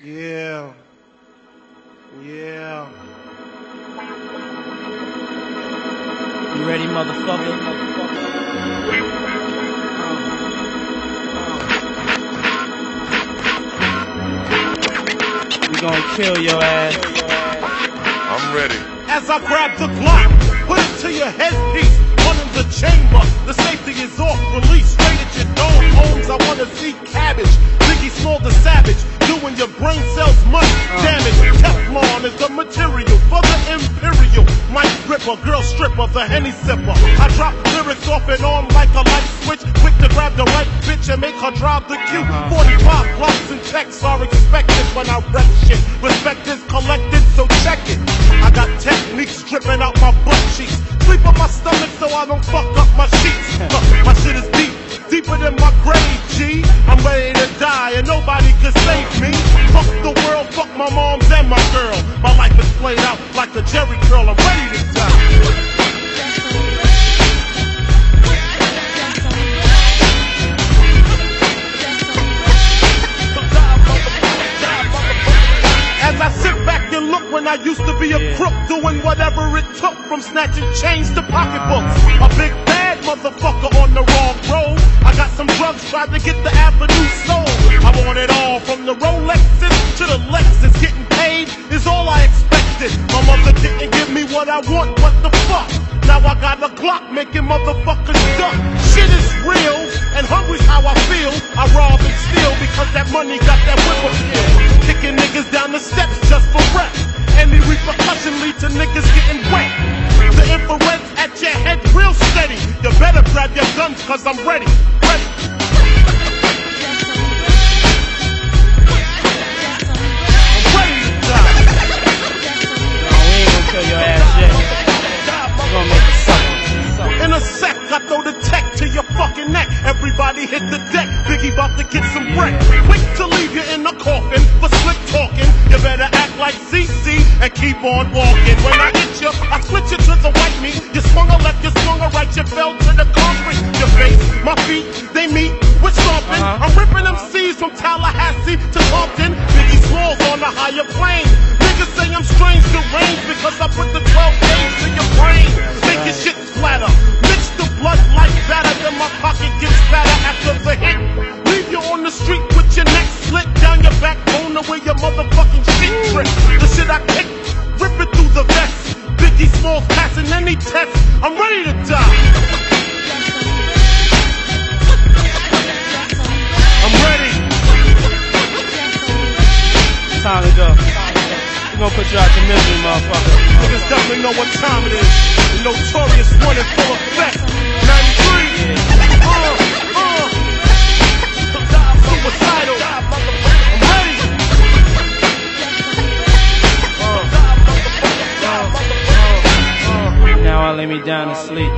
Yeah. Yeah. You ready, motherfucker? We gonna kill your ass. I'm ready. As I grab the Glock, put it to your headpiece. One in the chamber. The safety is off. Material for the imperial. Mike gripper, girl stripper, the henny sipper. I drop lyrics off and on like a light switch. Quick to grab the right bitch and make her drive the queue. 45 blocks and checks are expected when I wreck shit. Respect is collected, so check it. I got techniques dripping out my butt cheeks. Sleep on my stomach so I don't fuck up my sheets. My shit is deep, deeper than my grave, G. I'm ready played out like a Jheri curl. I'm ready to die. As I sit back and look when I used to be a Yeah. crook, doing whatever it took from snatching chains to pocketbooks. A big bad motherfucker on the wrong road. I got some drugs, tried to get the avenue sold. I want it all from the Rolexes to the Lexus. Getting paid what I want, what the fuck? Now I got a clock making motherfuckers duck. Shit is real, and hungry's how I feel. I rob and steal because that money got that whip appeal. Kicking niggas down the steps just for rep. Any repercussion lead to niggas getting wet. The infrared's at your head real steady. You better grab your guns cause I'm ready. Hit the deck. Biggie about to get some wreck. Quick to leave you in the coffin for slick talking. You better act like CC and keep on walking. When I hit you, I switch you to the white meat. You swung a left, you swung a right, you fell to the concrete. Your face, my feet, they meet with stomping. Uh-huh. I'm ripping them C's from Tallahassee to Compton. Biggie Smalls on the higher plane. Niggas say I'm strange, deranged because I put the 12 days in your brain. Make your shit splatter. Mix the blood like batter, then my pocket Shit I kick, rip it through the vest. Biggie Smalls passing any test. I'm ready to die. I'm ready. Time to go. We gonna put you out your misery, motherfucker. Niggas definitely know what time it is. The notorious one in full effect. I lay me down to sleep.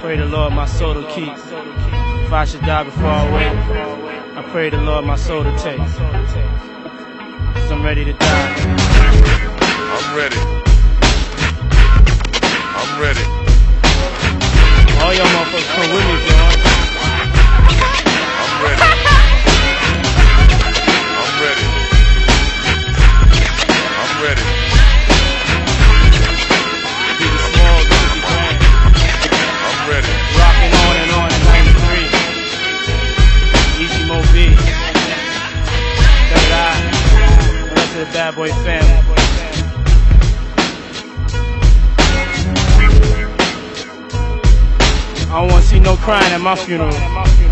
Pray the Lord my soul to keep. If I should die before I wake, I pray the Lord my soul to take. Cause I'm ready to die. I'm ready. I'm ready. All y'all motherfuckers come with me, bro. I'm ready. I'm ready. I'm ready. Boy family. I don't wanna see no crying at my funeral.